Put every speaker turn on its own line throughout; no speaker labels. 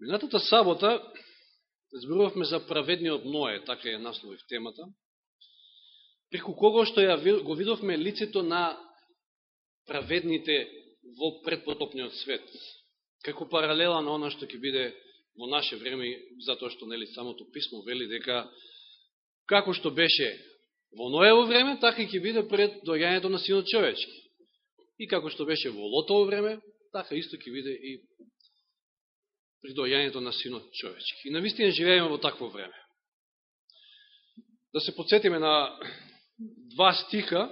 Минатата сабота зборувавме за праведниот Ное, така е насловив темата, преку кого што ја го видовме лицето на праведните во предпотопниот свет, како паралела на она што ќе биде во наше време, затоа што нели самото писмо вели дека како што беше во Ноево време, така и ќе биде пред дојањето на синот човечки. И како што беше во Лотово време, така исто ќе биде и при дојањето на синот човечки. И навистина живееме во такво време. Да се подсетиме на два стиха,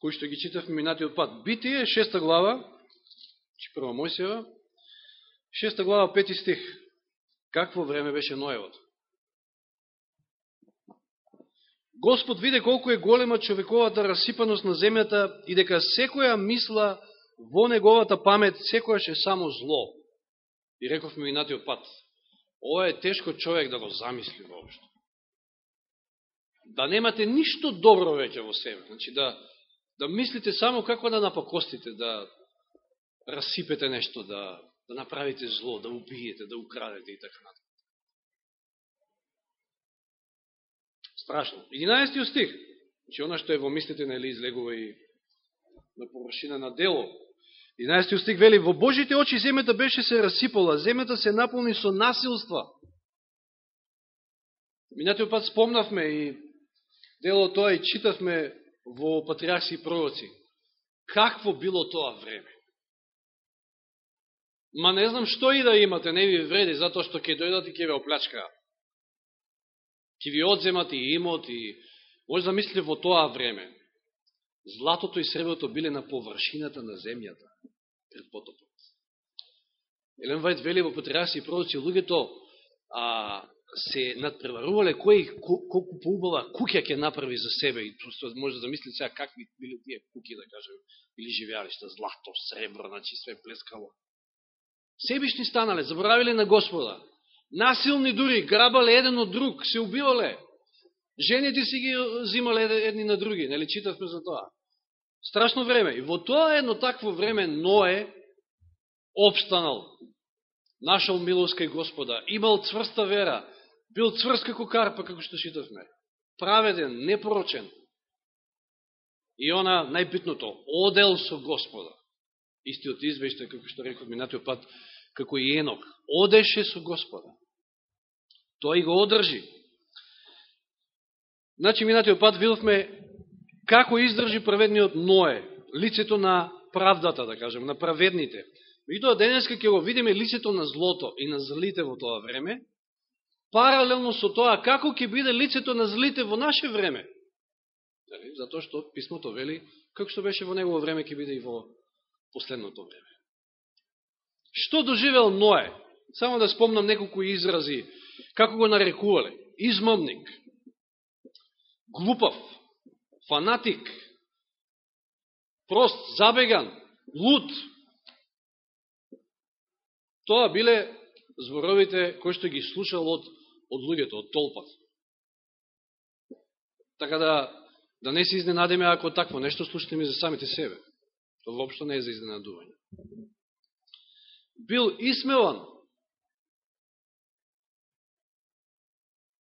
кои што ги читавме минатиот пат. Битие, шеста глава, че прва Мојсева, шеста глава, пети стих. Какво време беше Ноевото? Господ виде колку е голема човековата расипаност на земјата и дека секоја мисла во неговата памет секојаш е само зло. И рековме минатиот пат, ова е тешко човек да го замисли воопшто. Да немате ништо добро веќе во себе. Значи да, да мислите само како да напакостите, да расипете нешто, да, да направите зло, да убиете, да украдете и така натаму. Страшно. 11 стих. Значи, она што е во мислите, нели, излегува и на површина на дело. 11 стих вели, во Божите очи земјата беше се расипала, земјата се наполни со насилства. Минатиот пат спомнавме и дело тоа и читавме во Патриарси и Пророци. Какво било тоа време? Ма не знам што и да имате, не ви вреди, затоа што ќе дојдат и ќе ве оплачкаат. Ќе ви одземат и имот и може да мислите во тоа време. Златото и среброто биле на површината на земјата пред потопот. Елен Вајд вели во Патриарси и пророци, луѓето а, се надпреварувале кој колку поубава куќа ќе направи за себе и може да замислите сега какви били тие куќи, да кажем, или живеалишта, злато, сребро, значи све плескало. Себишни станале, заборавиле на Господа. Насилни дури, грабале еден од друг, се убивале. Жените си ги зимале едни на други, нели читавме за тоа. Страшно време. И во тоа едно такво време Ное обстанал, нашал милост кај Господа, имал цврста вера, бил цврст како карпа, како што читавме. Праведен, непорочен. И она, најбитното, одел со Господа. Истиот извештај, како што рекот минатиот пат, како и Енок, одеше со Господа. Тој го одржи. Значи, минатиот пат видовме како издржи праведниот Ное, лицето на правдата, да кажем, на праведните. Меѓутоа, денеска ќе го видиме лицето на злото и на злите во тоа време, паралелно со тоа, како ќе биде лицето на злите во наше време. Затоа што писмото вели, како што беше во негово време, ќе биде и во последното време. Што доживел Ное? Само да спомнам неколку изрази, како го нарекувале. Измамник, глупав, фанатик, прост, забеган, луд. Тоа биле зборовите кои што ги слушал од, од луѓето, од толпат. Така да, да не се изненадиме ако такво нешто слушате ми за самите себе. Тоа воопшто не е за изненадување. Бил исмеван.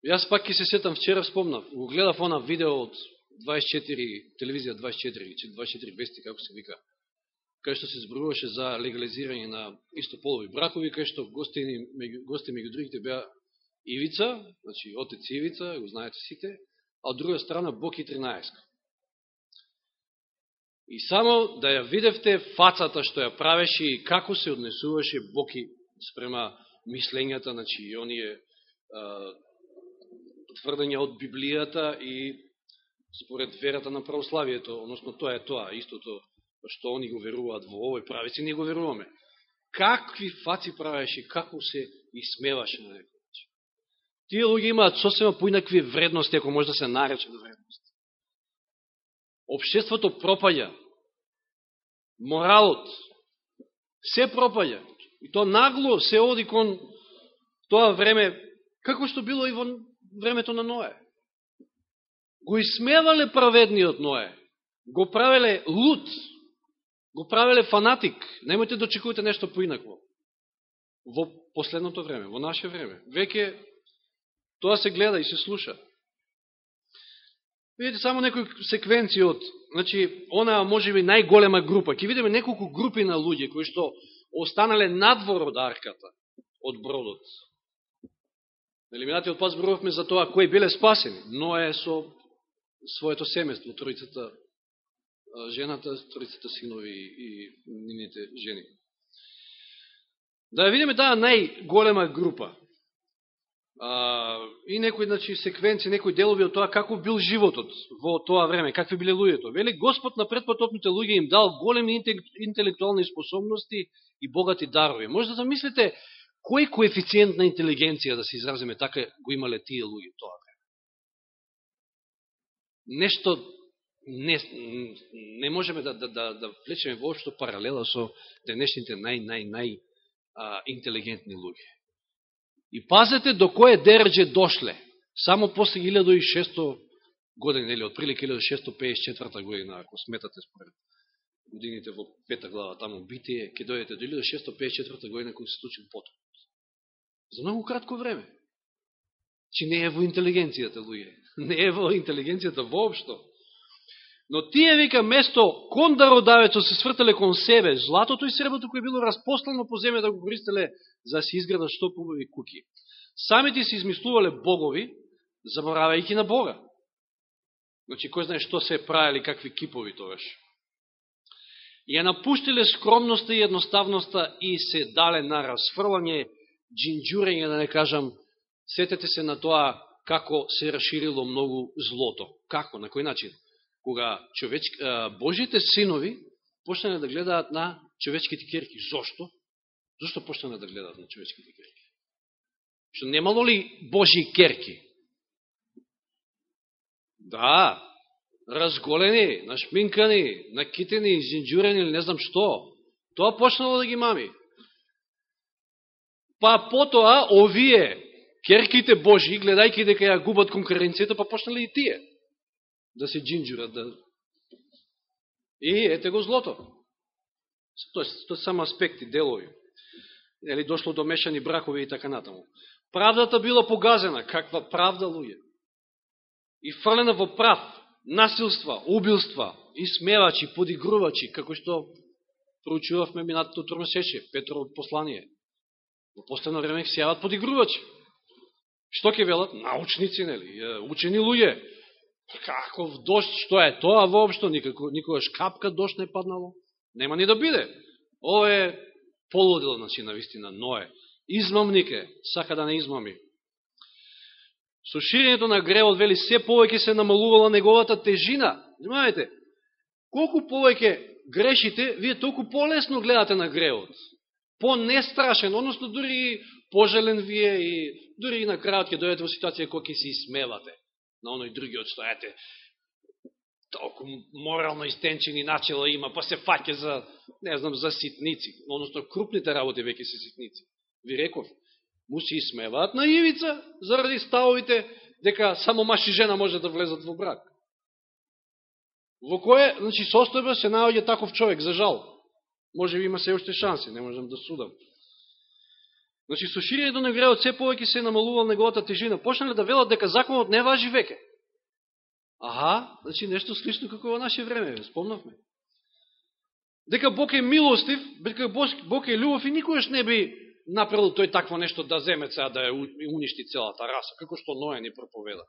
Јас пак ќе се сетам, вчера спомнав, го гледав она видео од 24, телевизија 24, 24 вести, како се вика, кај што се зборуваше за легализирање на истополови бракови, кај што гости, гости меѓу другите беа Ивица, значи отец Ивица, го знаете сите, а од друга страна Боки 13. И само да ја видевте фацата што ја правеше и како се однесуваше Боки спрема мислењата, значи и оние тврдења од Библијата и според верата на православието, односно тоа е тоа, истото што они го веруваат во овој правец и ние го веруваме. Какви фаци правеше, како се исмеваше на некој начин. Тие луѓе имаат сосема поинакви вредности, ако може да се наречат вредности. Обшеството пропаѓа, моралот, се пропаѓа. И то нагло се оди кон тоа време, како што било и во времето на Ноја го исмевале праведниот Ное, го правеле лут, го правеле фанатик, немојте да очекувате нешто поинакво. во последното време, во наше време. Веќе тоа се гледа и се слуша. Видите само некои секвенции од, значи, она може би најголема група. Ке видиме неколку групи на луѓе кои што останале надвор од арката, од бродот. Нели минатиот пас зборувавме за тоа кои биле спасени. Ное со своето семејство, тројцата жената, тројцата синови и нивните жени. Да ја видиме таа најголема група. А, и некои значи, секвенци, некои делови од тоа како бил животот во тоа време, какви биле луѓето. Вели Господ на предпотопните луѓе им дал големи интелектуални способности и богати дарови. Може да замислите кој коефициент на интелигенција да се изразиме така го имале тие луѓе тоа време. Нешто не, не можеме да, да, да, да влечеме воопшто паралела со денешните нај, нај, нај а, интелигентни луѓе. И пазете до кое держе дошле. Само после 1600 години, или отприлike 1654 година, ако сметате според годините во пета глава таму битие, ќе дојдете до 1654 година кој се случи потоп. За многу кратко време. Чи не е во интелигенцијата, луѓе. Не е во интелигенцијата воопшто. Но тие, вика, место кон дародавецот се свртеле кон себе, златото и сребото кој било распослано по земја да го користеле за да се изградат што побави куки. Самите се измислувале богови, заборавајќи на Бога. Значи, кој знае што се правили, какви кипови тогаш. Ја напуштиле скромноста и едноставноста и се дале на расфрлање, джинджурење, да не кажам, сетете се на тоа како се расширило многу злото. Како, на кој начин? кога човечки, Божите синови почнале да гледаат на човечките керки. Зошто? Зошто почнале да гледаат на човечките керки? Што немало ли Божи керки? Да, разголени, нашминкани, накитени, зинджурени или не знам што. Тоа почнало да ги мами. Па потоа овие керките Божи, гледајќи дека ја губат конкуренцијата, па почнали и тие да се джинджурат, да... И ете го злото. Тоа то само аспекти, делови. Или дошло до мешани бракови и така натаму. Правдата била погазена. Каква правда, луѓе? И фрлена во прав, насилства, убилства, и смевачи, подигрувачи, како што проучувавме минатото тромесече, Петро послание. Во последно време се јават подигрувачи. Што ќе велат? Научници, нели? Учени луѓе. Така, Каков дошт, што е тоа воопшто, никако, никогаш капка дошт не паднало. Нема ни да биде. Ово е полудил, значи, на вистина, Ное. Измамник е, сака да не измами. Со ширењето на гревот, вели, се повеќе се намалувала неговата тежина. Знаете, колку повеќе грешите, вие толку полесно гледате на гревот. По-нестрашен, односно дури пожелен вие и дури и на крајот ќе дојдете во ситуација која ќе се смевате на оној другиот што ете толку морално истенчени начела има, па се фаќа за, не знам, за ситници, односно крупните работи веќе се ситници. Ви реков, му се исмеваат на ивица заради ставовите дека само маш и жена може да влезат во брак. Во кое, значи, состојба се наоѓа таков човек, за жал. Може би има се уште шанси, не можам да судам. Значи, со ширењето на греот се повеќе се намалувал неговата тежина. Почнале да велат дека законот не важи веќе. Аха, значи нешто слично како во наше време, спомнавме. Дека Бог е милостив, дека Бог е љубов и никогаш не би направил тој такво нешто да земе ца да ја уништи целата раса, како што Ноја ни проповеда.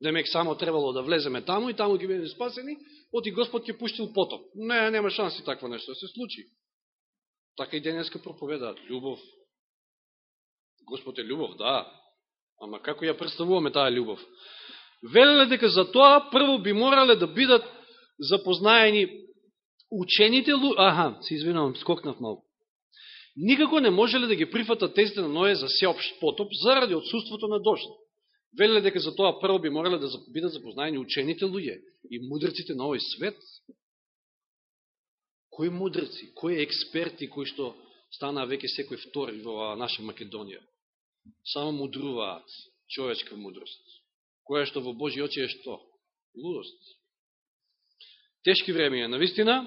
Демек само требало да влеземе таму и таму ќе бидеме спасени, оти Господ ќе пуштил потоп. Не, нема шанси такво нешто да се случи. Така и денеска проповедаат љубов, Господ е љубов, да. Ама како ја представуваме таа љубов? Велеле дека за тоа прво би морале да бидат запознаени учените лу... Аха, се извинувам, скокнав малку. Никако не можеле да ги прифатат тезите на Ное за сеопшт потоп заради отсутството на дожд. Велеле дека за тоа прво би морале да бидат запознаени учените луѓе и мудреците на овој свет. Кои мудреци, кои експерти кои што стана веќе секој втори во наша Македонија? Само мудруваат, човечка мудрост, која што во Божи очи е што? Лудост. Тешки времења, навистина,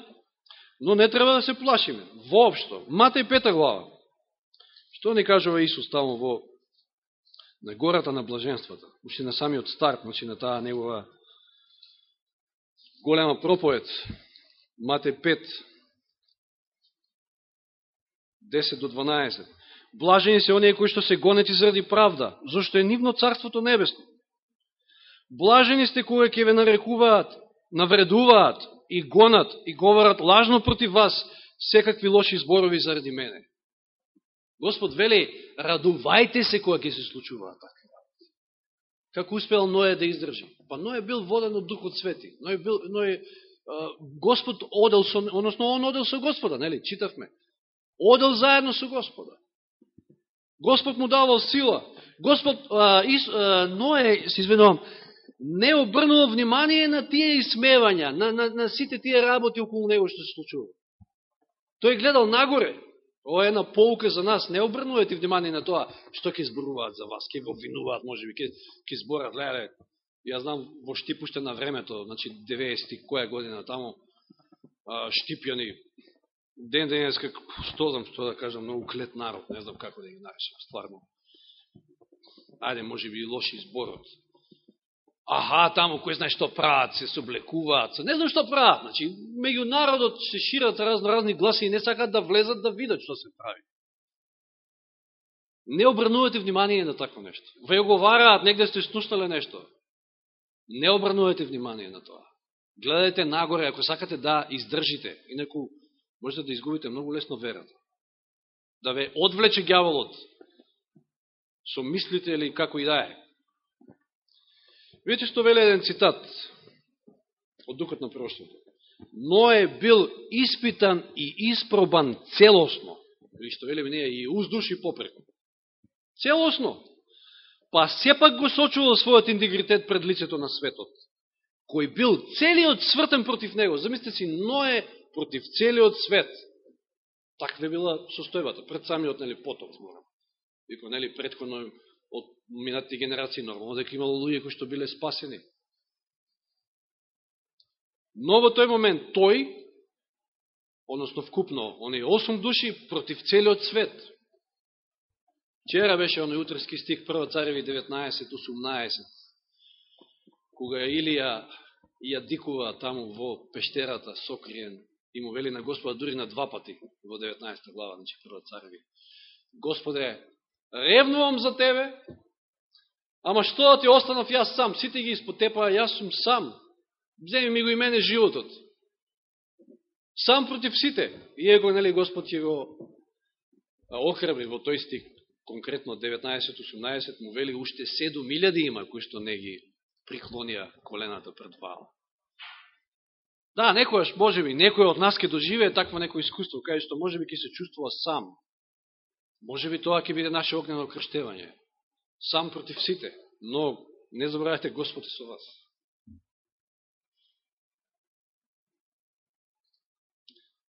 но не треба да се плашиме. Воопшто. Матеј пета глава. Што ни кажува Исус таму во на гората на блаженствата, уште на самиот старт, значи на таа негова голема проповед, Мате 5, 10 до 12. Блажени се оние кои што се гонети заради правда, зашто е нивно царството небесно. Блажени сте кои ќе ве нарекуваат, навредуваат и гонат и говорат лажно против вас секакви лоши зборови заради мене. Господ вели, радувајте се кога ќе се случува така. Како успел Ное да издржи? Па Ное бил воден од Духот Свети. Ное бил, Ное, Господ одел со, односно он одел со Господа, нели? Читавме. Одел заедно со Господа. Господ му давал сила. Господ, а, ис, а, Ное, се извинувам, не обрнува внимание на тие исмевања, на, на, на сите тие работи околу него што се случува. Тој гледал нагоре. Ова е една полука за нас. Не обрнувајте внимание на тоа што ќе зборуваат за вас, ќе го обвинуваат, може би, ќе, ќе зборат, леле, ја знам во Штипуште на времето, значи 90 која година таму Штипјани, ден денес, како, што знам, што да кажам, многу клет народ, не знам како да ги наречам, стварно. Ајде, може би и лоши зборот аха, таму кој знае што прават, се соблекуваат, не знам што прават. Значи, меѓу народот се шират разно разни гласи и не сакат да влезат да видат што се прави. Не обрнувате внимание на такво нешто. Ве оговараат, негде сте слушнале нешто. Не обрнувате внимание на тоа. Гледате нагоре, ако сакате да издржите, инаку можете да изгубите многу лесно верата. Да ве одвлече гјаволот со мислите или како и да е. Видите што веле еден цитат од Духот на прошлото. Но е бил испитан и испробан целосно. или што вели не и уздуш и попреку. Целосно. Па сепак го сочувал својот интегритет пред лицето на светот, кој бил целиот свртен против него. Замислите си, Ное против целиот свет. Таква била состојбата, пред самиот, нели, потоп, зборам. Ико, нели, предходно од минатите генерации, нормално дека имало луѓе кои што биле спасени. Но во тој момент тој, односно вкупно, оние 8 души против целиот свет. Вчера беше оној утрски стих, прва цареви 19.18, кога Илија ја дикува таму во пештерата сокриен и му вели на Господа дури на два пати во 19 глава, значи прва цареви. Господе, ревнувам за тебе, ама што да ти останав јас сам, сите ги испотепаа, јас сум сам, вземи ми го и мене животот. Сам против сите. И его, нели, Господ ќе го охрабри во тој стик, конкретно 19-18, му вели уште 7.000 има кои што не ги приклонија колената пред Вала. Да, некојаш, може би, некој од нас ке доживее такво некој искуство, кај што може би ке се чувствува сам. Може би тоа ќе биде наше огнено крштевање. Сам против сите. Но не забравяйте Господ е со вас.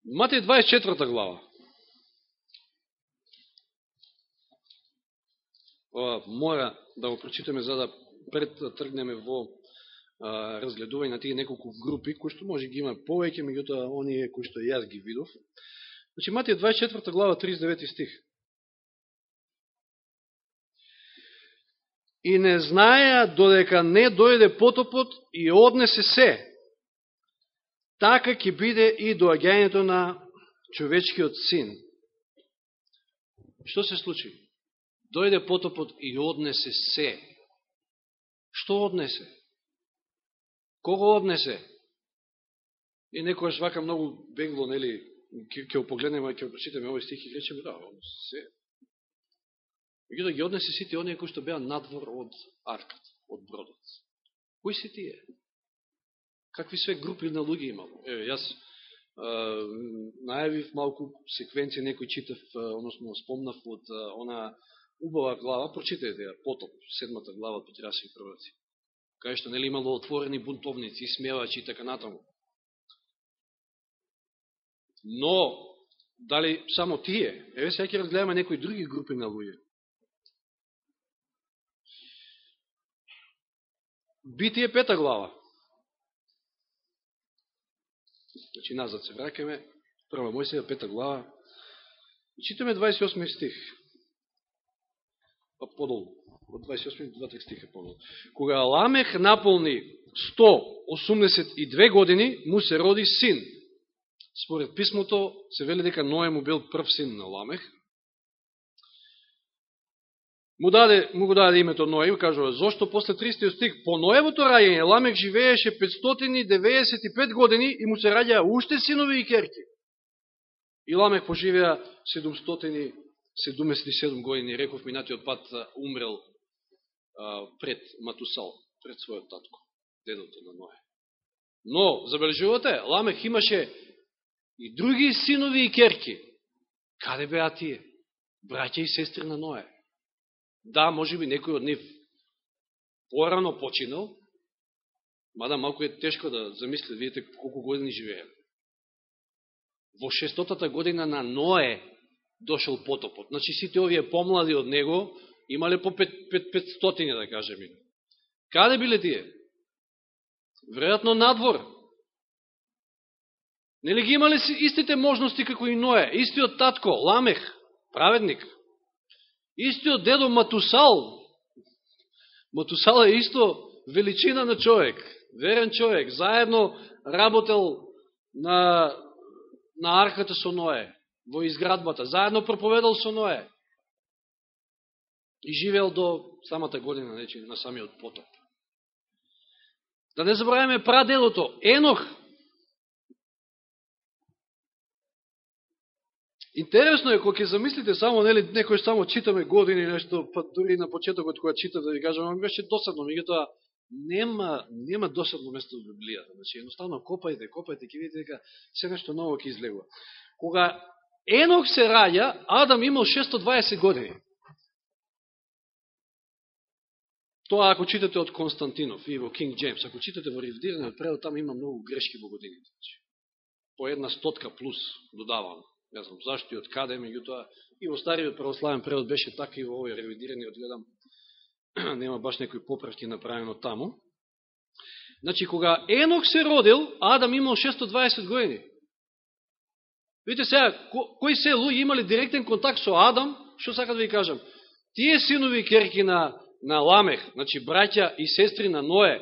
Матеј 24 глава. Ова мора да го прочитаме за да пред да тргнеме во разгледување на тие неколку групи, кои што може ги има повеќе, меѓутоа оние кои што јас ги видов. Значи Матија 24 глава 39 стих. и не знаеа додека не дојде потопот и однесе се. Така ќе биде и доаѓањето на човечкиот син. Што се случи? Дојде потопот и однесе се. Што однесе? Кого однесе? И некојаш вака многу бегло, нели, ќе погледнеме, ќе прочитаме овој стих и речеме, да, се, Меѓутоа ги однесе сите оние кои што беа надвор од арката, од бродот. Кои се тие? Какви све групи на луѓе имало? Еве, јас најавив малку секвенција, некој читав, односно спомнав од она убава глава, прочитајте ја, потоп, седмата глава од и прваци. Кај што нели имало отворени бунтовници, смевачи и така натаму. Но, дали само тие? Еве сега ќе разгледаме некои други групи на луѓе. Битие пета глава. Значи, назад се вракаме. Прва Мојсија, пета глава. Читаме 28 стих. па подолу, од 28 до 2 стиха. Кога Ламех наполни 182 години, му се роди син. Според писмото се вели дека Ноја му бил прв син на Ламех. Му, даде, му го даде името Ноe, кажува, зошто после 30 стих, по Ноевото рајање Ламех живееше 595 години и му се раѓа уште синови и керки. И Ламех поживеа 777 години, реков минатиот пат умрел пред Матусал, пред својот татко, дедото на Ное. Но, забележувате, Ламех имаше и други синови и керки. Каде беа тие? Браќа и сестри на Ное? Да, може би некој од нив порано починал, мада малко е тешко да замисли, видите колку години живее. Во шестотата година на Ное дошел потопот. Значи сите овие помлади од него имале по 500, да кажеме. Каде биле тие? Веројатно надвор. Нели ги имале истите можности како и Ное, истиот татко, Ламех, праведник, истиот дедо Матусал. Матусал е исто величина на човек, верен човек, заедно работел на, на арката со Ное, во изградбата, заедно проповедал со Ное и живеел до самата година нече, на самиот потоп. Да не забравяме праделото, Енох, Интересно е, кога ќе замислите само, нели, некој само читаме години, нешто, па дури на почетокот кога читав, да ви кажам, ми беше досадно, тоа нема, нема досадно место во Библијата. Значи, едноставно копајте, копајте, ќе видите дека се нешто ново ќе излегува. Кога Енох се раѓа, Адам имал 620 години. Тоа ако читате од Константинов и во Кинг Джеймс, ако читате во ревидираниот превод, там има многу грешки во годините. Значи. По една стотка плюс додавам. не знам зашто и од каде, меѓутоа и во стариот православен превод беше така и во овој ревидираниот гледам нема баш некои поправки направено таму. Значи, кога Енок се родил, Адам имал 620 години. Видите сега, кои се луѓе имали директен контакт со Адам, што сака да ви кажам? Тие синови керки на, на Ламех, значи браќа и сестри на Ное,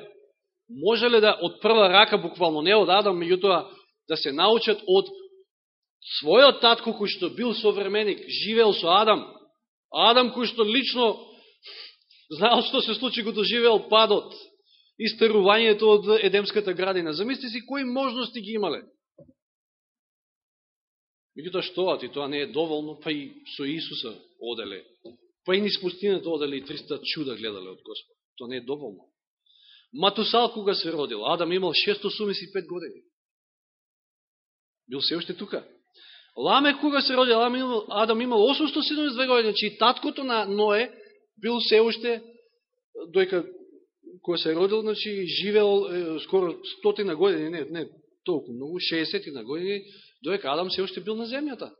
можеле да од прва рака, буквално не од Адам, меѓутоа да се научат од својот татко кој што бил современик, живеел со Адам, Адам кој што лично знаел што се случи го доживел падот, истерувањето од Едемската градина. Замисли си кои можности ги имале. Меѓутоа што, а ти тоа не е доволно, па и со Исуса оделе. Па и низ пустината оделе и 300 чуда гледале од Господ. Тоа не е доволно. Матусал кога се родил, Адам имал 685 години. Бил се още тука. Ламе кога се родил, Адам имал 872 години, значи таткото на Ное бил се уште, дојка кога се родил, значи живел е, скоро стотина години, не, не толку многу, 60 на години, дојка Адам се уште бил на земјата.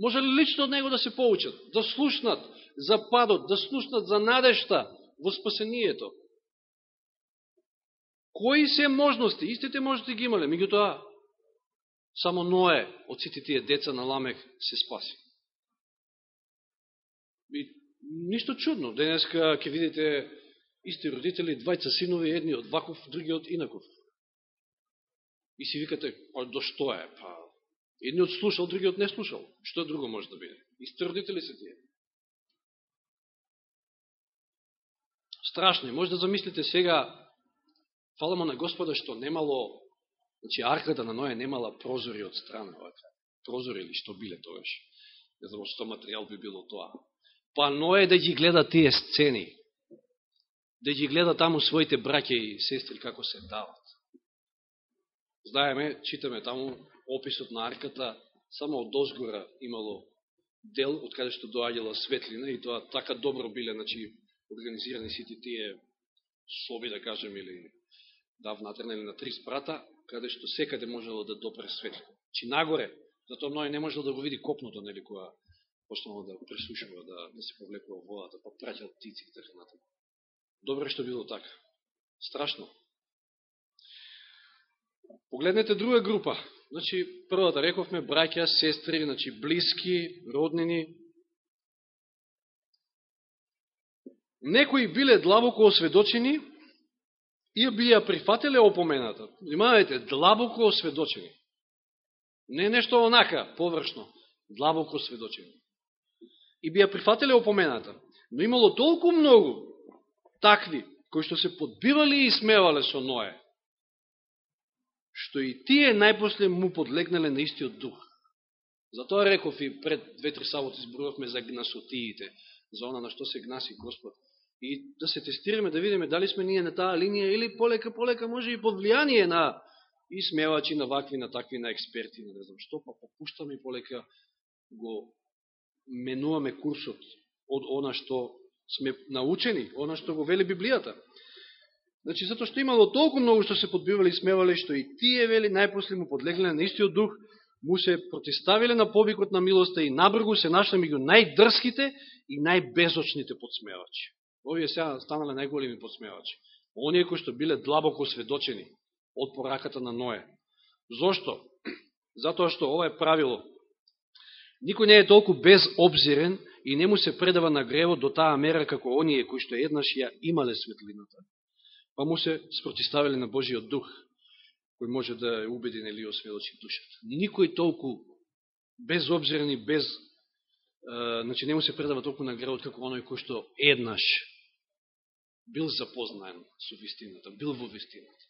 Може ли лично од него да се поучат, да слушнат за падот, да слушнат за надешта во спасението? Кои се можности? Истите можности ги имале, меѓутоа Само Ное од сите тие деца на ламек се спаси. И ништо чудно. Денеска ќе видите исти родители, двајца синови, едни од ваков, други од инаков. И си викате, па до што е? Па, Едниот слушал, другиот не слушал. Што друго може да биде? Исти се тие. Страшно е. Може да замислите сега, фаламо на Господа, што немало Значи, арката на Ноја немала прозори од страна, прозори или што биле тогаш. Не знам што материјал би било тоа. Па Ноја да ги гледа тие сцени, да ги гледа таму своите браке и сестри како се дават. Знаеме, читаме таму описот на арката, само од озгора имало дел од каде што доаѓала светлина и тоа така добро биле, значи, организирани сите тие соби, да кажем, или да внатре, или на три спрата, каде што секаде можело да допре светлина Чи нагоре, затоа мној не можел да го види копното, нели, која почнало да пресушува, да, да се повлекува водата, па праќал птици и така натаму. Што било така. Страшно. Погледнете друга група. Значи, првата да рековме, браќа, сестри, значи, блиски, роднини. некои биле длабоко осведочени и би ја прифателе опомената. Внимавајте, длабоко осведочени. Не нешто онака, површно, длабоко осведочени. И би ја прифателе опомената. Но имало толку многу такви, кои што се подбивали и смевале со Ное, што и тие најпосле му подлегнале на истиот дух. Затоа реков и пред две-три саботи зборувавме за гнасотиите, за она на што се гнаси Господ. И да се тестираме, да видиме дали сме ние на таа линија или полека, полека, може и под влијание на и смевачи, на вакви, на такви, на експерти, на не знам што, па попуштаме и полека го менуваме курсот од она што сме научени, она што го вели Библијата. Значи, затоа што имало толку многу што се подбивали и смевали, што и тие вели најпосле му подлегле на истиот дух, му се протиставиле на повикот на милоста и набргу се нашле меѓу најдрските и најбезочните подсмевачи. Овие сега станале најголеми подсмевачи. Оние кои што биле длабоко сведочени од пораката на Ное. Зошто? Затоа што ова е правило. Никој не е толку безобзирен и не му се предава на гревот до таа мера како оние кои што еднаш ја имале светлината па му се спротиставили на Божиот дух, кој може да е убеден или осведочи душата. Никој толку безобзирен и без, е, значи не му се предава толку на гревот како оној кој што еднаш бил запознаен со вистината, бил во вистината.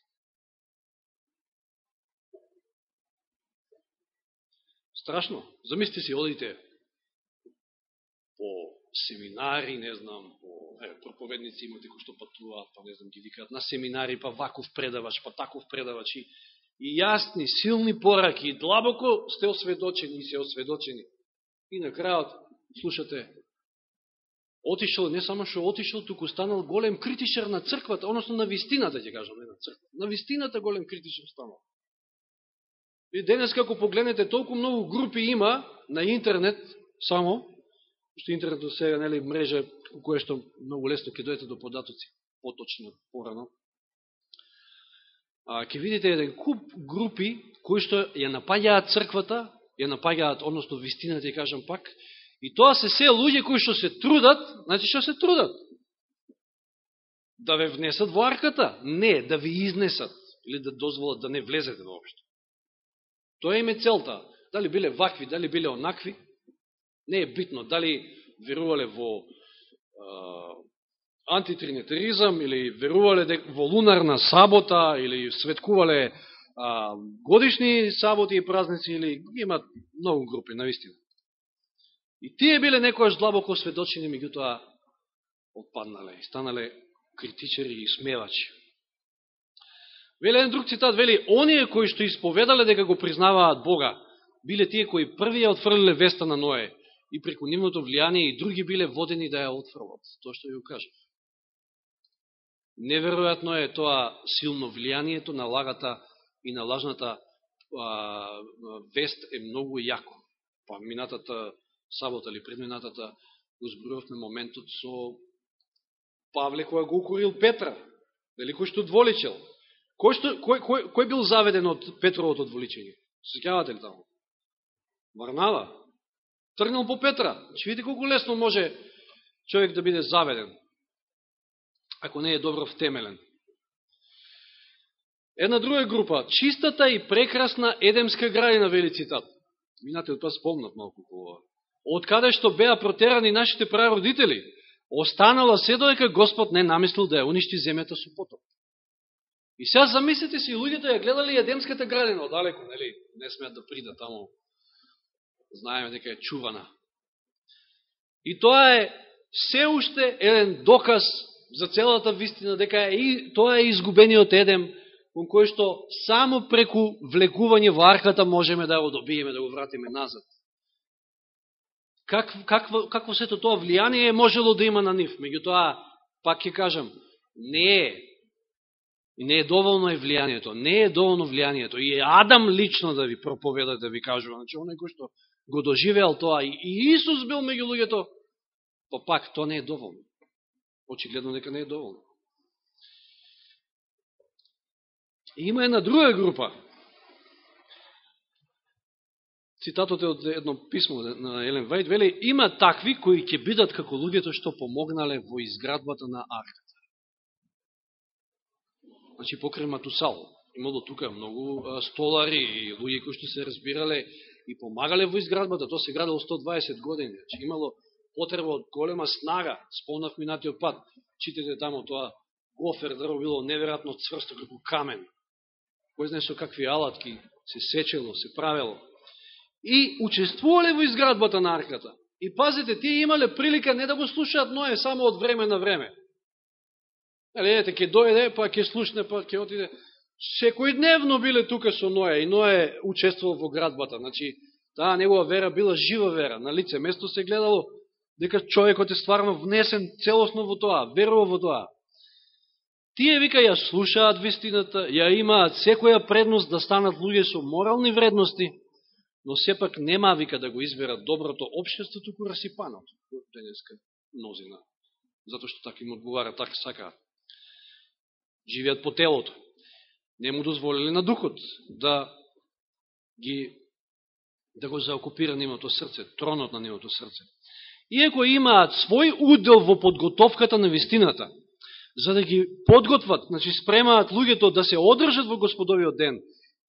Страшно. Замислите си, одите семинари, не знам, по е, проповедници имате кои што патуваат, па не знам, ги викаат на семинари, па ваков предавач, па таков предавач и, и јасни, силни пораки, и длабоко сте осведочени и се осведочени. И на крајот, слушате, отишел, не само што отишел, туку станал голем критичар на црквата, односно на вистината, ќе кажам, не на црквата. На вистината голем критичар станал. И денес, како погледнете, толку многу групи има на интернет, само, што интернетот сега, нели, мрежа, која што многу лесно ќе дојдете до податоци, поточно, порано. А, ќе видите еден куп групи кои што ја напаѓаат црквата, ја напаѓаат, односно вистината, ја кажам пак, и тоа се се луѓе кои што се трудат, значи што се трудат? Да ве внесат во арката? Не, да ви изнесат, или да дозволат да не влезете воопшто. Тоа им е целта. Дали биле вакви, дали биле онакви, Не е битно дали верувале во а, антитринитаризам или верувале во лунарна сабота или светкувале а, годишни саботи и празници или имат многу групи, наистина. И тие биле некојаш длабоко сведочени, меѓутоа отпаднале и станале критичари и смевачи. Вели еден друг цитат, вели, оние кои што исповедале дека го признаваат Бога, биле тие кои први ја отфрлиле веста на Ное и преку нивното влијание и други биле водени да ја отфрлат. Тоа што ја кажа. Неверојатно е тоа силно влијанието на лагата и на лажната а, вест е многу јако. Па минатата сабота или предминатата го зборувавме моментот со Павле која го укорил Петра. Дали кој што дволичел? Кој, што, кој, кој, кој бил заведен од Петровото дволичење? Секјавате ли таму? Варнава тргнал по Петра. Че значи, видите колко лесно може човек да биде заведен, ако не е добро втемелен. Една друга група, чистата и прекрасна едемска градина, вели цитат. Минате од тоа спомнат малку по. Од каде што беа протерани нашите прародители, останала се доека Господ не намислил да ја уништи земјата со потоп. И сега замислите си, луѓето ја гледали Едемската градина одалеко, нели? Не смеат да придат таму знаеме дека е чувана. И тоа е се уште еден доказ за целата вистина, дека е, и, тоа е изгубениот Едем, кон кој што само преку влекување во арката можеме да го добиеме, да го вратиме назад. Как, какво, какво сето тоа влијание можело да има на нив? Меѓутоа, пак ќе кажам, не е. Не е доволно е влијанието. Не е доволно влијанието. И е Адам лично да ви проповеда, да ви кажува. Значи, оној кој што го доживеал тоа и Исус бил меѓу луѓето, па пак тоа не е доволно. Очигледно дека не е доволно. И има една друга група. цитатот е од едно писмо на Елен Вајд, вели, има такви кои ќе бидат како луѓето што помогнале во изградбата на арката. Значи, покрај Матусал, имало тука многу столари и луѓе кои што се разбирале и помагале во изградбата, тоа се градело 120 години, значи, имало потреба од голема снага, спомнав минатиот пат, читете тамо тоа, гофер дрво било неверојатно цврсто како камен, кој знае со какви алатки се сечело, се правело. И учествувале во изградбата на арката. И пазите, тие имале прилика не да го слушаат Ное само од време на време. Али, ете, ке дојде, па ке слушне, па ке отиде. Секој дневно биле тука со Ноја и Ноја учествувал во градбата. Значи, таа негова вера била жива вера. На лице место се гледало дека човекот е стварно внесен целосно во тоа, верува во тоа. Тие, вика, ја слушаат вистината, ја имаат секоја предност да станат луѓе со морални вредности, но сепак нема, вика, да го изберат доброто обшество, туку расипаното, денеска мнозина, Затоа што така им одговара, така сакаат. Живеат по телото. Не му дозволили на духот да ги да го заокупира нивото срце, тронот на нивото срце иако имаат свој удел во подготовката на вистината, за да ги подготват, значи спремаат луѓето да се одржат во Господовиот ден,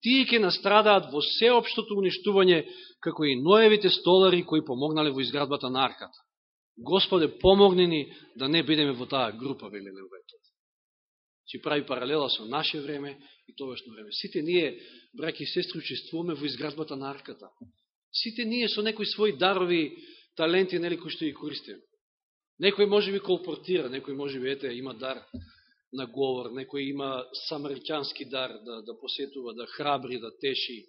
тие ќе настрадаат во сеопштото уништување, како и Ноевите столари кои помогнале во изградбата на арката. Господе, помогни ни да не бидеме во таа група, вели Чи прави паралела со наше време и тогашно време. Сите ние, браки и сестри, учествуваме во изградбата на арката. Сите ние со некои своји дарови таленти, нели, кои што ги користиме. Некој може би колпортира, некој може би, ете, има дар на говор, некој има самаритјански дар да, да посетува, да храбри, да теши,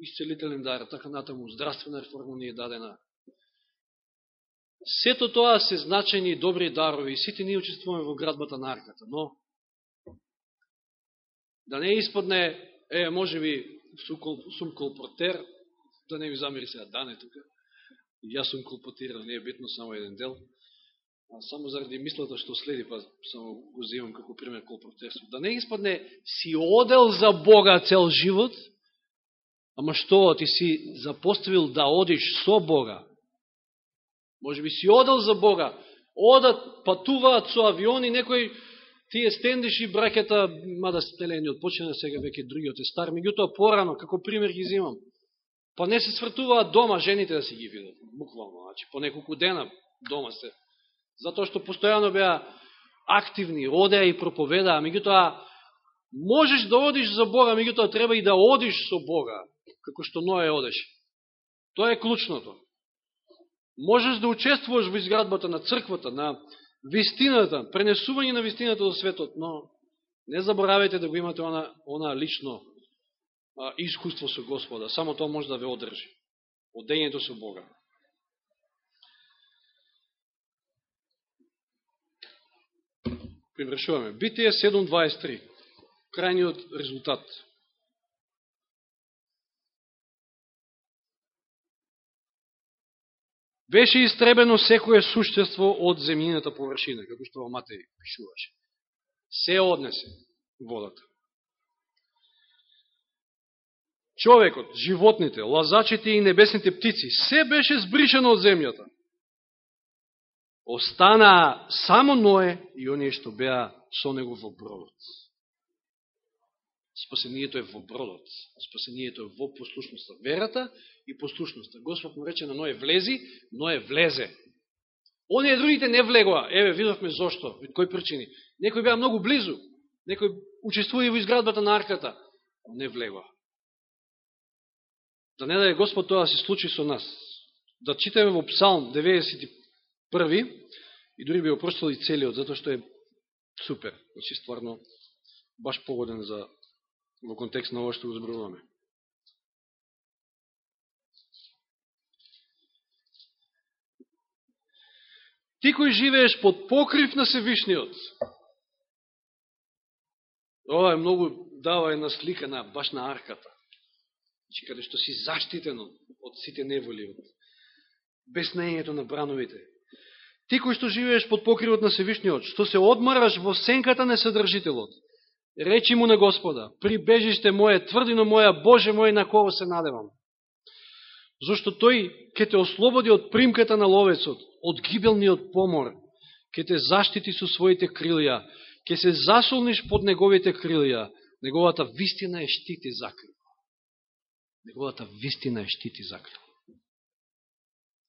исцелителен дар, така натаму, здравствена реформа ни е дадена. Сето тоа се значени добри дарови, и сите ние учествуваме во градбата на арката, но да не испадне, е, може би, сум колпортер, да не ми замери сега Дане тука, јас сум колпотиран, не е битно само еден дел, а само заради мислата што следи, па само го взимам како пример колпортерство. Да не испадне си одел за Бога цел живот, ама што ти си запоставил да одиш со Бога. Може би си одел за Бога, одат, патуваат со авиони, некој тие стендиши бракета, мада стелени од почина сега веќе другиот е стар, меѓутоа порано, како пример ги взимам. Па не се свртуваат дома жените да си ги видат, буквално, значи по неколку дена дома се. Затоа што постојано беа активни, одеа и проповедаа, меѓутоа можеш да одиш за Бога, меѓутоа треба и да одиш со Бога, како што Ное одеше. Тоа е клучното. Можеш да учествуваш во изградбата на црквата, на вистината, пренесување на вистината до светот, но не заборавајте да го имате она, она лично искуство со Господа. Само тоа може да ве одржи. Одењето со Бога. Привршуваме. Битие 7.23. Крајниот резултат. Беше истребено секое суштество од земјината површина, како што во Матеј пишуваше. Се однесе водата. човекот, животните, лазачите и небесните птици, се беше збришено од земјата. Остана само Ное и оние што беа со него во бродот. Спасението е во бродот. Спасението е во послушноста. Верата и послушноста. Господ му рече на Ное влези, Ное влезе. Оние другите не влегоа. Еве, видовме зошто, од кој причини. Некој беа многу близу. Некој учествува во изградбата на арката. Не влегоа. Да не даде Господ тоа да се случи со нас. Да читаме во Псалм 91 и дори би опростил и целиот, затоа што е супер. Значи, стварно, баш погоден за во контекст на ова што го зборуваме. Ти кој живееш под покрив на Севишниот. Ова е многу дава една слика на баш на арката. Че каде што си заштитен од сите неволи, од беснењето на брановите. Ти кој што живееш под покривот на Севишниот, што се одмараш во сенката на седржителот речи му на Господа, прибежиште моје, тврдино моја, Боже мој, на кого се надевам. Зошто тој ќе те ослободи од примката на ловецот, од гибелниот помор, ќе те заштити со своите крилја, ќе се засолниш под неговите крилја, неговата вистина е штити закрил. Неговата вистина е штити закрил.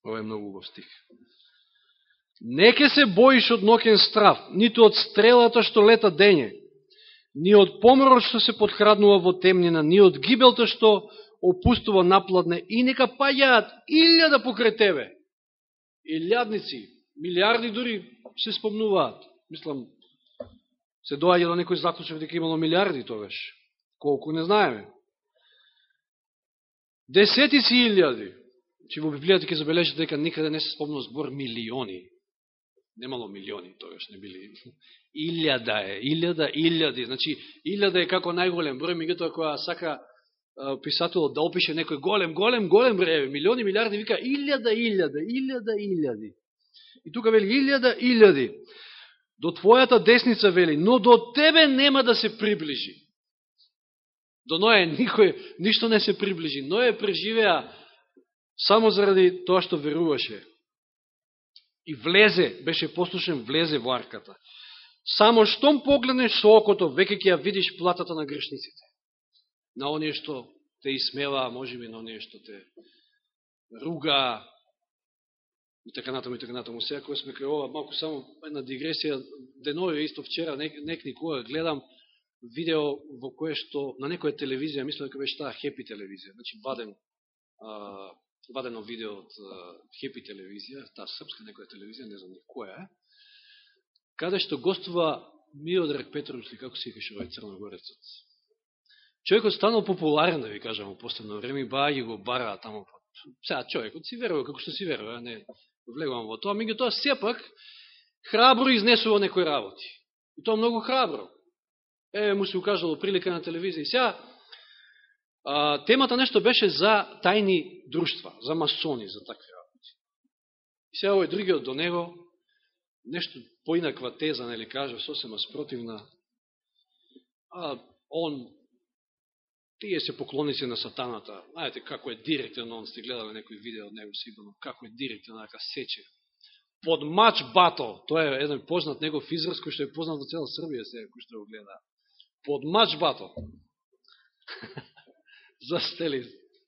Ова е многу убав стих. Не ке се боиш од нокен страв, ниту од стрелата што лета дење, ни од поморот што се подхраднува во темнина, ни од гибелта што опустува напладне, и нека паѓаат илјада покрај тебе. Илјадници, милиарди дури се спомнуваат. Мислам, се доаѓа до некој заклучок дека имало милиарди тогаш. Колку не знаеме. Десетици илјади. Че во Библијата ќе забележите дека никаде не се спомнува збор милиони. Немало милиони, тогаш не били. Илјада е, илјада, илјади. Значи, илјада е како најголем број, меѓутоа која сака писател да опише некој голем, голем, голем број, милиони, милиарди, вика илјада, илјада, илјада, илјади. И тука вели илјада, илјади. До твојата десница вели, но до тебе нема да се приближи. До Ное никој, ништо не се приближи. Ное преживеа само заради тоа што веруваше и влезе, беше послушен, влезе во арката. Само штом погледнеш со окото, веќе ќе ја видиш платата на грешниците. На оние што те исмева, може би на оние што те руга, и така натаму, и така натаму. Сега кој сме кај ова, малко само една дигресија, денови исто вчера, нек, нек никога гледам видео во кое што, на некоја телевизија, мислам дека беше таа Хепи телевизија, значи Баден, а, вадено видео од Хепи телевизија, таа српска некоја телевизија, не знам која е, каде што гостува Миодрак Петровски, како се каше овај црногорецот. Човекот станал популарен, да ви кажам, во последно време, баа ги го бара тамо. Сега човекот си верува, како што си верува, не влегувам во тоа, меѓу тоа сепак храбро изнесува некои работи. И тоа многу храбро. Е, му се укажало прилика на телевизија. И сега, а, темата нешто беше за тајни друштва, за масони, за такви работи. И сега овој другиот до него, нешто поинаква теза, нели кажа, сосема спротивна, а он, тие се поклоници на сатаната, знаете како е директен, он сте гледали некој видео од него сигурно, како е директен, нака сече. Под мач бато, тоа е еден познат негов израз кој што е познат во цела Србија сега, кој што го гледа. Под мач бато. застели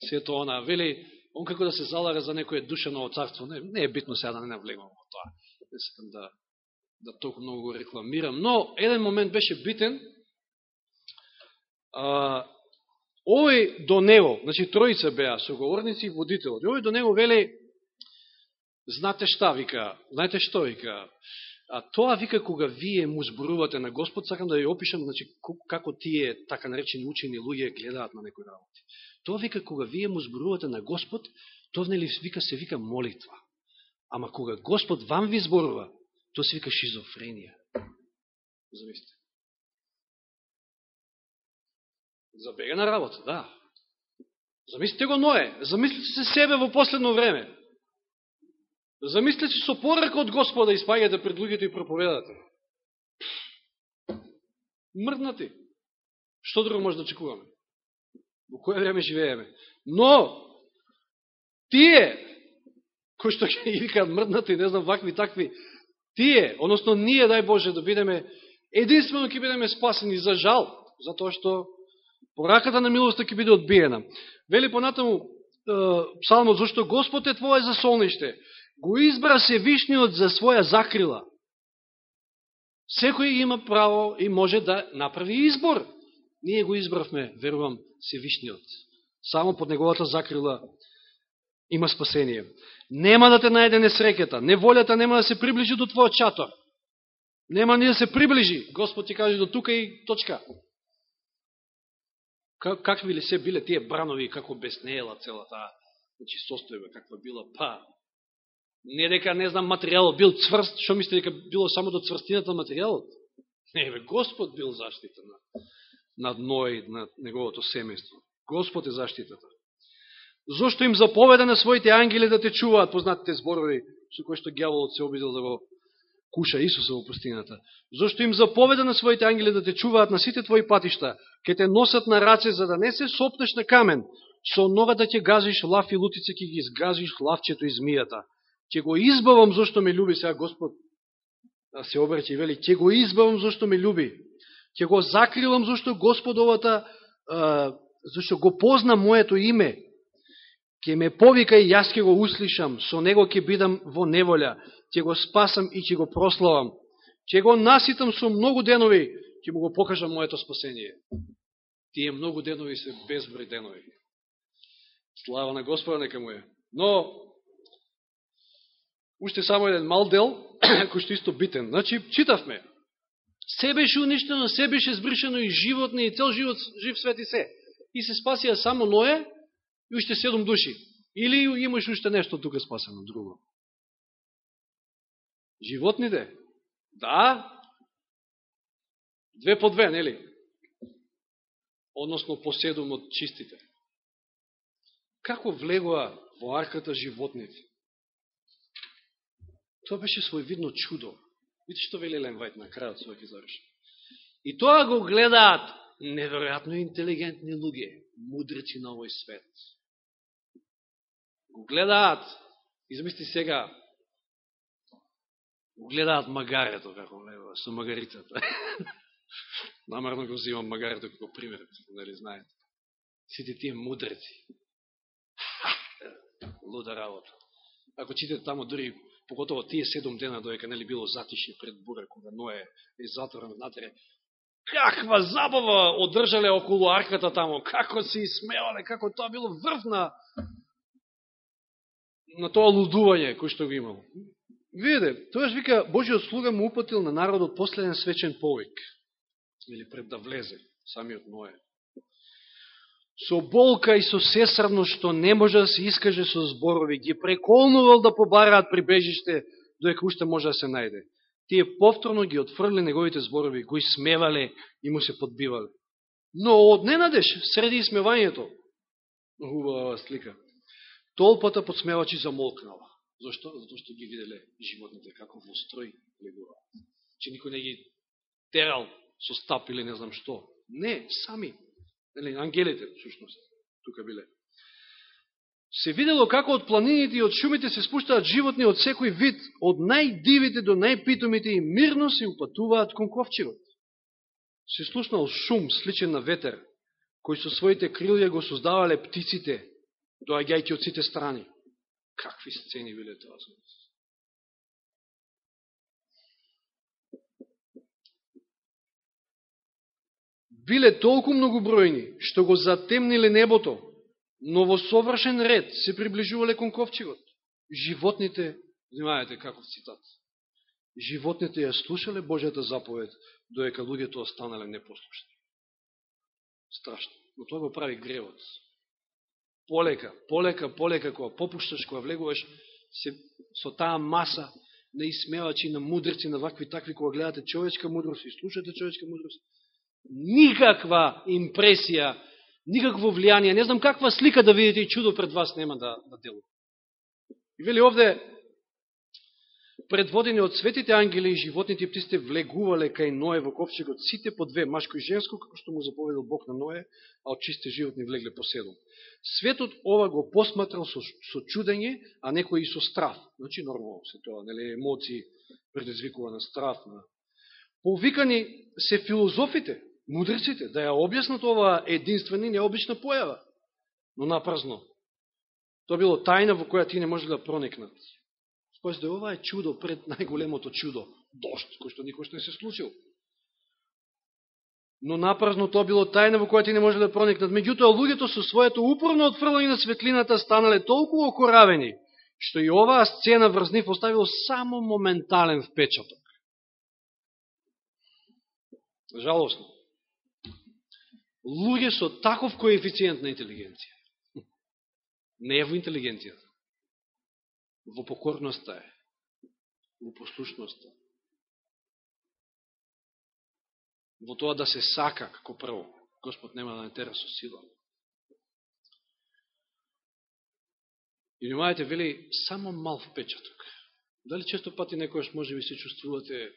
сето она. Вели, он како да се залара за некоје душено царство. Не, не е битно сега да не навлегувам во тоа. Не сакам да, да толку многу го рекламирам. Но, еден момент беше битен. А, овој до него, значи троица беа соговорници и водителот. Овој до него вели, знате шта, вика, знаете што, вика, А тоа вика кога вие му зборувате на Господ, сакам да ја опишам значи, како тие така наречени учени луѓе гледаат на некои работи. Тоа вика кога вие му зборувате на Господ, тоа нели вика се вика молитва. Ама кога Господ вам ви зборува, тоа се вика шизофренија. Замислите. Забегана работа, да. Замислите го Ное, замислите се себе во последно време. Замислете со порака од Господа испаѓате пред луѓето и проповедате. Мрднати. Што друго може да чекуваме? Во кое време живееме? Но, тие, кои што ќе викаат мрднати, не знам, вакви, такви, тие, односно ние, дај Боже, да бидеме, единствено ќе бидеме спасени за жал, затоа што пораката на милоста ќе биде одбиена. Вели понатаму, псалмот, зашто Господ е Твое засолниште, го избра се вишниот за своја закрила. Секој има право и може да направи избор. Ние го избравме, верувам, се вишниот. Само под неговата закрила има спасение. Нема да те најде несрекета, неволјата нема да се приближи до твојот чатор. Нема ни да се приближи. Господ ти каже до тука и точка. Какви ли се биле тие бранови, како безнеела целата значи, состојба, каква била, па, Не дека, не знам, материјалот бил цврст, што мислите дека било само до цврстината материјалот? Не, бе, Господ бил заштита на, над Ној, над неговото семејство. Господ е заштитата. Зошто им заповеда на своите ангели да те чуваат познатите зборови, со кои што гјаволот се обидел да го куша Исуса во пустината. Зошто им заповеда на своите ангели да те чуваат на сите твои патишта, ке те носат на раце за да не се сопнеш на камен, со ногата да ќе газиш лав и лутице, ќе ги изгазиш лавчето и змијата. Ќе го избавам зашто ме люби, сега Господ да се обрече и вели, ќе го избавам зашто ме люби, Ќе го закрилам зашто Господовата, зашто го позна моето име. Ќе ме повика и јас ќе го услишам, со него ќе бидам во неволја, ќе го спасам и ќе го прославам. Ќе го наситам со многу денови, ќе му го покажам моето спасение. Тие многу денови се безброј денови. Слава на Господа нека му е. Но, уште само еден мал дел, кој што исто битен. Значи, читавме. Се беше уништено, се беше збришено и животни, и цел живот, жив свет и се. И се спасија само Ное и уште седом души. Или имаш уште нешто тука спасено друго. Животните? Да. Две по две, нели? Односно по седом од чистите. Како влегоа во арката животните? Тоа беше својвидно чудо. Видите што вели Елен Вајт на крајот свој ќе завршам. И тоа го гледаат неверојатно интелигентни луѓе, мудреци на овој свет. Го гледаат, измисли сега, го гледаат магарето, како влегува, со магарицата. Намерно го взимам магарето како пример, нели знаете. Сите тие мудреци. Луда работа. Ако читате тамо, дури поготово тие седом дена доека нели било затишје пред бура, кога Ное е затворен внатре, каква забава одржале околу арката тамо, како се изсмевале, како тоа било врв на, на тоа лудување кој што го имало. Видите, тоаш вика, Божиот слуга му упатил на народот последен свечен повик, или пред да влезе, самиот Ное со болка и со сесрано што не може да се искаже со зборови, ги преколнувал да побараат прибежиште, доека уште може да се најде. Тие повторно ги отфрли неговите зборови, го смевале и му се подбивале. Но од ненадеж, среди смевањето, убава слика, толпата подсмевачи замолкнала. Зошто? Зато што ги виделе животните како во строј легуваат. Че никој не ги терал со стап или не знам што. Не, сами или ангелите, сушност, тука биле. Се видело како од планините и од шумите се спуштаат животни од секој вид, од најдивите до најпитомите и мирно се упатуваат кон ковчегот. Се слушнал шум, сличен на ветер, кој со своите крилја го создавале птиците, доаѓајќи од сите страни. Какви сцени биле тоа? Биле толку многобројни, што го затемниле небото, но во совршен ред се приближувале кон ковчегот. Животните, внимавајте каков цитат, животните ја слушале Божјата заповед, доека луѓето останале непослушни. Страшно. Но тоа го прави гревот. Полека, полека, полека, кога попушташ, кога влегуваш, се, со таа маса на исмевачи, на мудрци, на вакви такви, кога гледате човечка мудрост и слушате човечка мудрост, никаква импресија, никакво влијание, не знам каква слика да видите и чудо пред вас нема да, да делува. И вели овде, предводени од светите ангели и животните птисте влегувале кај Ное во ковчегот, сите по две, машко и женско, како што му заповедал Бог на Ное, а од чисте животни влегле по седом. Светот ова го посматрал со, со чудење, а некој и со страв. Значи, нормално се тоа, нели, емоции предизвикува на страв. На... Повикани се филозофите, мудреците да ја објаснат ова единствена и необична појава, но напразно. Тоа било тајна во која ти не може да проникнат. Спојс да ова е чудо пред најголемото чудо, дошт, кој што никош не се случил. Но напразно тоа било тајна во која ти не може да проникнат. Меѓутоа, луѓето со своето упорно отфрлање на светлината станале толку окоравени, што и оваа сцена врз нив оставило само моментален впечаток. Жалосно луѓе со таков коефициент на интелигенција. Не е во интелигенцијата. Во покорноста е. Во послушноста. Во тоа да се сака како прво. Господ нема да не тера со сила. И внимавајте, вели, само мал впечаток. Дали често пати некојаш може би се чувствувате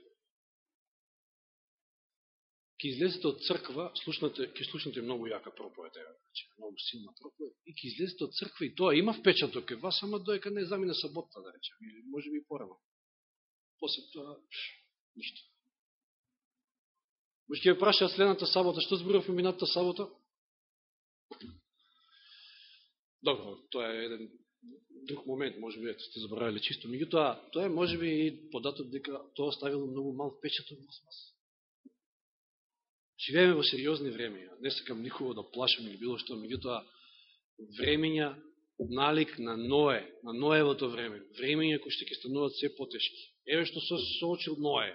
ќе излезете од црква, слушнате, ќе слушнате многу јака проповед, ева, значи, многу силна проповед, и ќе излезете од црква и тоа има впечаток кај вас, ама доека не замине сабота, да речем, или може би и порано. После тоа, ништо. Може ќе ја праша следната сабота, што зборував минатата сабота? Добро, тоа е еден друг момент, може би сте забравили чисто. Меѓутоа, тоа е може би и податок дека тоа оставило многу мал впечаток во вас. Живееме во сериозни времења. Не сакам никого да плашам или било што, меѓутоа времења налик на Ное, на Ноевото време, времења кои што ќе стануват се потешки. Еве што се соочил Ное.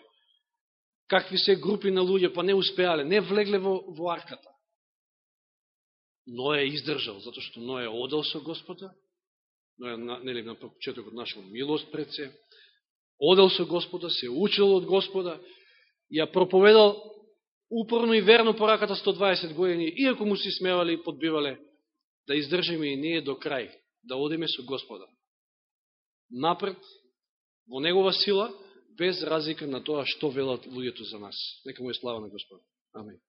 Какви се групи на луѓе, па не успеале, не влегле во, во арката. Ное издржал, затоа што Ное одел со Господа, Ное, нели, на почетокот нашел милост пред се, одел со Господа, се учил од Господа, ја проповедал упорно и верно пораката 120 години, иако му си смевале и подбивале, да издржиме и ние до крај, да одиме со Господа. Напред, во Негова сила, без разлика на тоа што велат луѓето за нас. Нека му е слава на Господа. Амин.